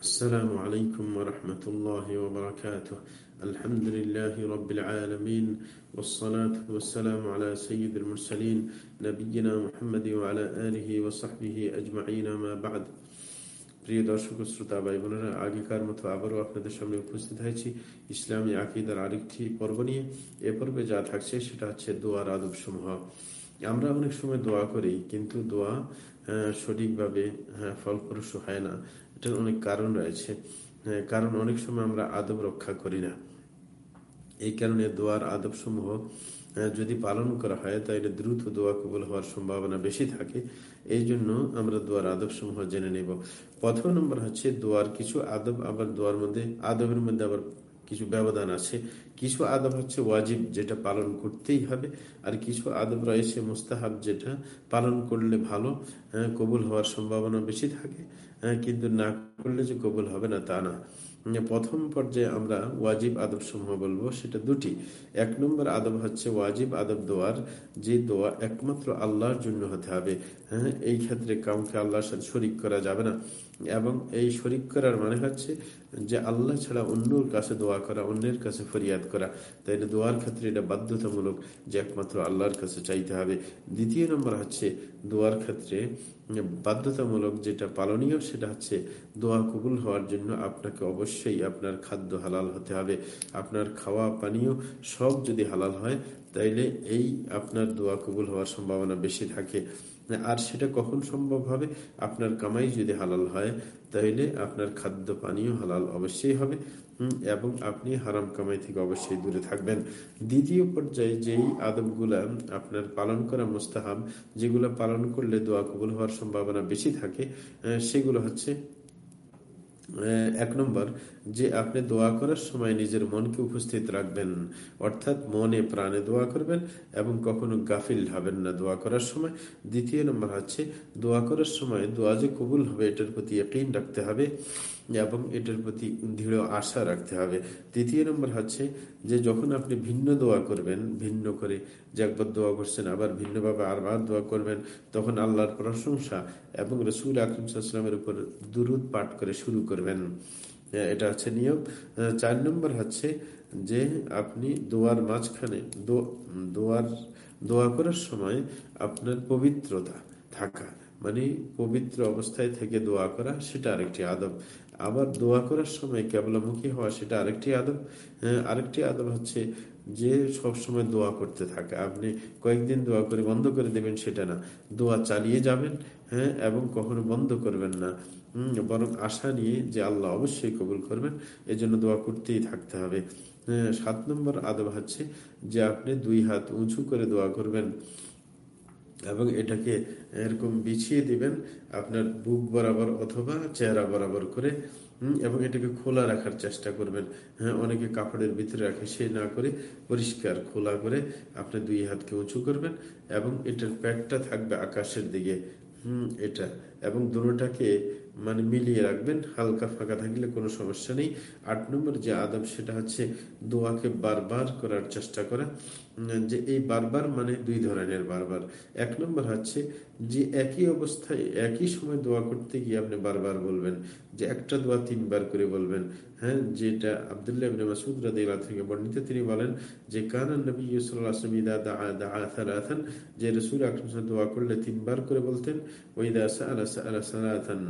السلام عليكم ورحمة الله وبركاته الحمد لله رب العالمين والصلاة والسلام على سيد المرسلين نبينا محمد وعلى آله وصحبه أجمعين ما بعد প্রিয় দর্শক শ্রোতা ভাই বোনেরা আগেকার মতো আবারও আপনাদের সামনে উপস্থিত হয়েছি ইসলামী আকিদার আরেকটি পর্ব নিয়ে এ পর্বে যা থাকছে সেটা হচ্ছে দোয়ার আদব সমূহ আমরা অনেক সময় দোয়া করি, কিন্তু দোয়া সঠিকভাবে ফলপ্রসূ হয় না। এটার অনেক কারণ রয়েছে। কারণ অনেক সময় আমরা আদব রক্ষা করি না। এই কারণে দোয়ার আদব সমূহ যদি পালন করা হয়, তাহলে দ্রুত দোয়া কবুল হওয়ার সম্ভাবনা বেশি থাকে। এই জন্য আমরা দোয়ার আদব সমূহ জেনে নেব। প্রথম নম্বর হচ্ছে দোয়ার কিছু আদব আবার দোয়ার মধ্যে, আদবের মধ্যে আবার কিছু ব্যবধান আছে। কিছু আদব হচ্ছে ওয়াজিব, যেটা পালন করতেই হবে। আর কিছু আদব রয়েছে মুস্তাহাব, যেটা পালন করলে ভালো কবুল হওয়ার সম্ভাবনা বেশি থাকে কিন্তু না করলে যে কবুল হবে না, তা না। প্রথম পর্যায়ে আমরা ওয়াজিব আদব সমূহ বলব, সেটা দুটি। এক নম্বর আদব হচ্ছে ওয়াজিব আদব দোয়ার যে দোয়া একমাত্র আল্লাহর জন্য হতে হবে। হ্যাঁ এই ক্ষেত্রে কাউকে আল্লাহর সাথে শরিক করা যাবে না। এবং এই শরিক করার মানে হচ্ছে যে আল্লাহ ছাড়া অন্যর কাছে দোয়া করা, অন্যের কাছে ফরিয়াদ করা। তাই দোয়ার ক্ষেত্রে এটা বাধ্যতামূলক যে একমাত্র আল্লাহর কাছে চাইতে হবে। দ্বিতীয় নম্বর হচ্ছে দোয়ার ক্ষেত্রে বাধ্যতামূলক যেটা পালনীয়, সেটা হচ্ছে দোয়া কবুল হওয়ার জন্য আপনাকে অবশ্যই আপনার খাদ্য হালাল হতে হবে। আপনার খাওয়া, পানীয় সব যদি হালাল হয়, তাইলে এই আপনার দোয়া কবুল হওয়ার সম্ভাবনা বেশি থাকে। আর সেটা কখন সম্ভব হবে? আপনার কামাই যদি হালাল হয় তাহলে আপনার খাদ্য, পানীয় হালাল অবশ্যই হবে। এবং আপনি হারাম কামাই থেকে অবশ্যই দূরে থাকবেন। দ্বিতীয় পর্যায়ে যেই আদবগুলা আপনার পালন করা মুস্তাহাব, যেগুলো পালন করলে দোয়া কবুল হওয়ার সম্ভাবনা বেশি থাকে সেগুলো হচ্ছে এক নম্বর, যে আপনি দোয়া করার সময় নিজের মনকে উপস্থিত রাখবেন, অর্থাৎ মনে প্রাণে দোয়া করবেন এবং কখনো গাফিল হবেন না দোয়া করার সময়। দ্বিতীয় নম্বর হচ্ছে, দোয়া করার সময় দোয়া যে কবুল হবে, এটার প্রতি একই রাখতে হবে। এবং এটার প্রতি দৃঢ় আশা রাখতে হবে। তৃতীয় নম্বর হচ্ছে যে, যখন আপনি ভিন্ন দোয়া করবেন, ভিন্ন করে যে একবার দোয়া করছেন, আবার ভিন্নভাবে আরবার দোয়া করবেন, তখন আল্লাহর প্রশংসা এবং রসুল আকরমসাল্লামের উপর দুরুদ পাঠ করে শুরু করবেন। এটা হচ্ছে নিয়ম। চার নম্বর হচ্ছে যে, আপনি দোয়ার মাঝখানে দোয়ার, দোয়া করার সময় আপনার পবিত্রতা থাকা। মানে পবিত্র অবস্থায় থেকে দোয়া করা, সেটা আরেকটি আদব। আবার দোয়া করার সময় কেবলামুখী হওয়া, সেটা আরেকটি আদব। আরেকটি আদব হচ্ছে যে সব সময় দোয়া করতে থাকে। আপনি কয়েকদিন দোয়া করে বন্ধ করে দেবেন, সেটা না। দোয়া চালিয়ে যাবেন হ্যাঁ এবং কখনো বন্ধ করবেন না। বরং আশা নিয়ে যে আল্লাহ অবশ্যই কবুল করবেন, এজন্য দোয়া করতেই থাকতে হবে। সাত নম্বর আদব হচ্ছে যে আপনি দুই হাত উঁচু করে দোয়া করবেন। এবং এটাকে এরকম বিছিয়ে দিবেন আপনার বুক বরাবর অথবা চেহারা বরাবর করে এবং এটাকে খোলা রাখার চেষ্টা করবেন। হ্যাঁ অনেকে কাপড়ের ভিতরে রাখে, সে না করে পরিষ্কার খোলা করে আপনি দুই হাতকে উঁচু করবেন এবং এটার প্যাকটা থাকবে আকাশের দিকে, হুম, এটা। এবং দুটাকে মানে মিলিয়ে রাখবেন, হালকা ফাঁকা থাকলে কোনো সমস্যা নেই। আট নম্বর যে আদব সেটা হচ্ছে দোয়াকে বারবার করার চেষ্টা করা। যে এই বারবার মানে দুই ধরনের বারবার। এক নম্বর হচ্ছে যে একই অবস্থায়, একই সময় দোয়া করতে গিয়ে আপনি বারবার বলবেন, যে একটা দোয়া তিনবার করে বলবেন। হ্যাঁ যেটা আবদুল্লাহ থেকে বর্ণিত, তিনি বলেন যে ইউসুল্লাহ যে রসুল দোয়া করলে তিনবার করে বলতেন ওইদা সালাথান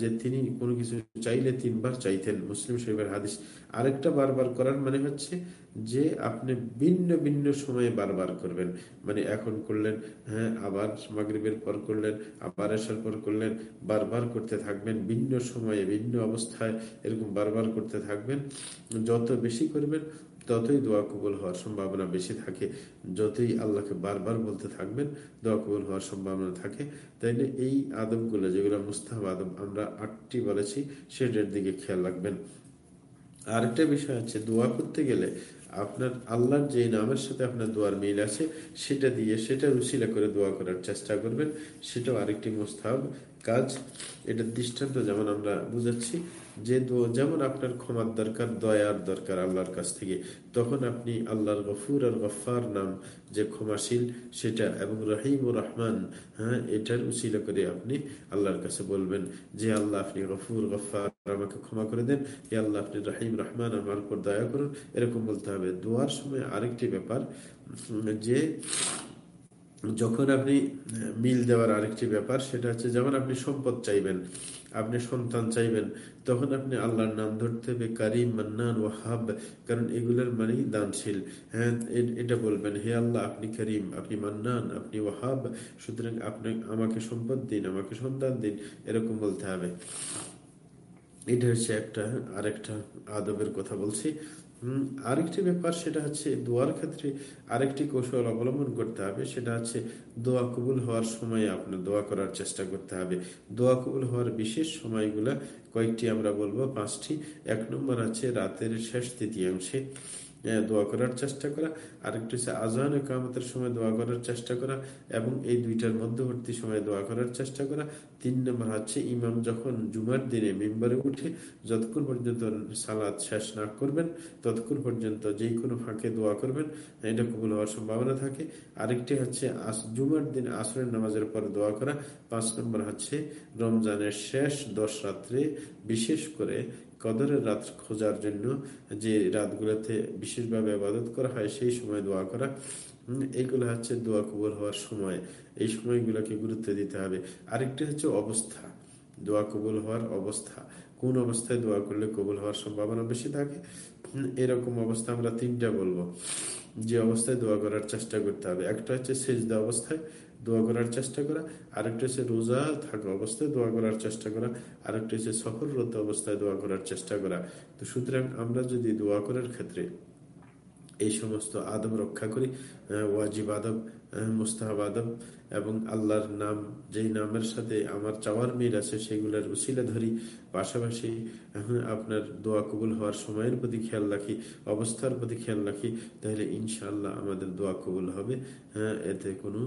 যে তিনি কোনো কিছু চাইলে তিনবার চাইতেন। মুসলিম শরীফের হাদিস আরেকটা বারবার করার মানে হচ্ছে যে, আপনি ভিন্ন ভিন্ন সময়ে বারবার করবেন। মানে এখন করলেন হ্যাঁ আবার মাগরীবের পর করলেন, আবার আসার পর করলেন, বারবার করতে থাকবেন, ভিন্ন সময়ে, ভিন্ন অবস্থায় এরকম বারবার করতে থাকবেন। যত বেশি করবেন, ততই দোয়া কবুল হওয়ার সম্ভাবনা বেশি থাকে। যতই আল্লাহকে বারবার বলতে থাকবেন, দোয়া কবুল হওয়ার সম্ভাবনা থাকে। তাইলে এই আদবগুলো, যেগুলো মুস্তাহাব আদব, আমরা আটটি বলেছি, সেটার দিকে খেয়াল রাখবেন। আরেকটা বিষয় হচ্ছে, দোয়া করতে গেলে আপনার আল্লাহর যে নামের সাথে আপনার দোয়ার মিল আছে, সেটা দিয়ে সেটা রুশিলা করে দোয়া করার চেষ্টা করবেন। সেটাও আরেকটি মোস্তাব কাজ এটার দৃষ্টান্ত যেমন আমরা বুঝাচ্ছি, যে যেমন আপনার ক্ষমার দরকার, দয়ার দরকার আল্লাহর কাছ থেকে, তখন আপনি আল্লাহর গফুর আর গফার নাম যে ক্ষমাশীল, সেটা এবং রহিম ও রহমান হ্যাঁ এটার উচিলা করে আপনি আল্লাহর কাছে বলবেন যে, আল্লাহ, আপনি গফুর, গফার, আমাকে ক্ষমা করে দেন। এ আল্লাহ, আপনি রাহিম, রহমান, আমার উপর দয়া করুন। এরকম বলতে হবে। দোয়ার সময় আরেকটি ব্যাপার, যে যখন আপনি মিল দেওয়ার আরেকটি ব্যাপার, সেটা হচ্ছে যেমন আপনি সম্পদ চাইবেন, আপনি সন্তান চাইবেন, তখন আপনি আল্লাহর নাম ধরতে হবে, কারিম, মান্নান ও হাব কারণ এগুলোর মানেই দানশীল। হ্যাঁ এটা বলবেন, হে আল্লাহ, আপনি করিম, আপনি মান্নান, আপনি ওয়াহাব, সুতরাং আপনি আমাকে সম্পদ দিন, আমাকে সন্তান দিন, এরকম বলতে হবে। এটা হচ্ছে একটা, আরেকটা আদবের কথা বলছি। আরেকটি ব্যাপার সেটা হচ্ছে দোয়ার ক্ষেত্রে আরেকটি কৌশল অবলম্বন করতে হবে, সেটা হচ্ছে দোয়া কবুল হওয়ার সময় আপনার দোয়া করার চেষ্টা করতে হবে। দোয়া কবুল হওয়ার বিশেষ সময়গুলা কয়েকটি আমরা বলব, পাঁচটি। এক নম্বর আছে রাতের শেষ তৃতীয়াংশে। দোয়া করার চেষ্টা করা। আরেকটি হচ্ছে আজহান কামতের সময় দোয়া করার চেষ্টা করা এবং এই দুইটার মধ্যবর্তী সময় দোয়া করার চেষ্টা করা। তিন নম্বর হচ্ছে ইমাম যখন জুমার দিনে মেম্বারে উঠে যতক্ষণ পর্যন্ত সালাদ শেষ না করবেন, ততক্ষণ পর্যন্ত যে কোনো ফাঁকে দোয়া করবেন, এটা কবুল হওয়ার সম্ভাবনা থাকে। আরেকটি হচ্ছে আস, জুমার দিন আসরের নামাজের পর দোয়া করা। পাঁচ নম্বর হচ্ছে রমজানের শেষ দশ রাত্রে বিশেষ করে কদরের রাত খোঁজার জন্য যে রাতগুলোতে বিশেষভাবে আবাদত করা হয়, সেই সময় দোয়া করা। এইগুলো হচ্ছে দোয়া কবুল হওয়ার সময়। এই সময়গুলোকে গুরুত্ব দিতে হবে। আরেকটি হচ্ছে অবস্থা। দোয়া কবুল হওয়ার অবস্থা। কোন অবস্থায় দোয়া করলে কবুল হওয়ার সম্ভাবনা বেশি থাকে? এরকম অবস্থা আমরা তিনটা বলব। যে অবস্থায় দোয়া করার চেষ্টা করতে হবে। একটা হচ্ছে সেজদা অবস্থায় দোয়া করার চেষ্টা করা, আরেকটা হচ্ছে রোজা থাকা অবস্থায় দোয়া করার চেষ্টা করা, আরেকটা হচ্ছে সফররত অবস্থায় দোয়া করার চেষ্টা করা। তো সুতরাং আমরা যদি দোয়া করার ক্ষেত্রে এই সমস্ত আদব রক্ষা করি ওয়াজিব আদব মুস্তাহাব আদব এবং আল্লাহর নাম, যেই নামের সাথে আমার চাওয়ার মিল আছে সেগুলোর উসিলা ধরি। পাশাপাশি আপনার দোয়া কবুল হওয়ার সময়ের প্রতি খেয়াল রাখি, অবস্থার প্রতি খেয়াল রাখি, তাহলে ইনশাল্লাহ আমাদের দোয়া কবুল হবে। হ্যাঁ এতে কোনো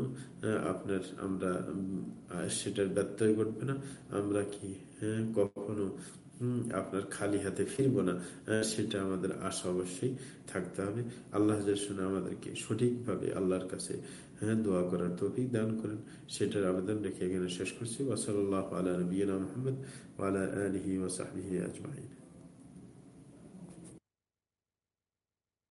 আপনার আমরা সেটার ব্যত্যয় ঘটবে না। আমরা কি হ্যাঁ আপনার খালি হাতে ফিরবো না সেটা আমাদের আশা অবশ্যই থাকতে হবে। আল্লাহ আমাদেরকে সঠিকভাবে আল্লাহর কাছে হ্যাঁ দোয়া করার তৌফিক দান করেন। সেটার আবেদন রেখে এখানে শেষ করছি। ওসল আল্লাহ আলা নবীনা মোহাম্মদ ওয়ালা আলহি ওসাহি আজমাইন।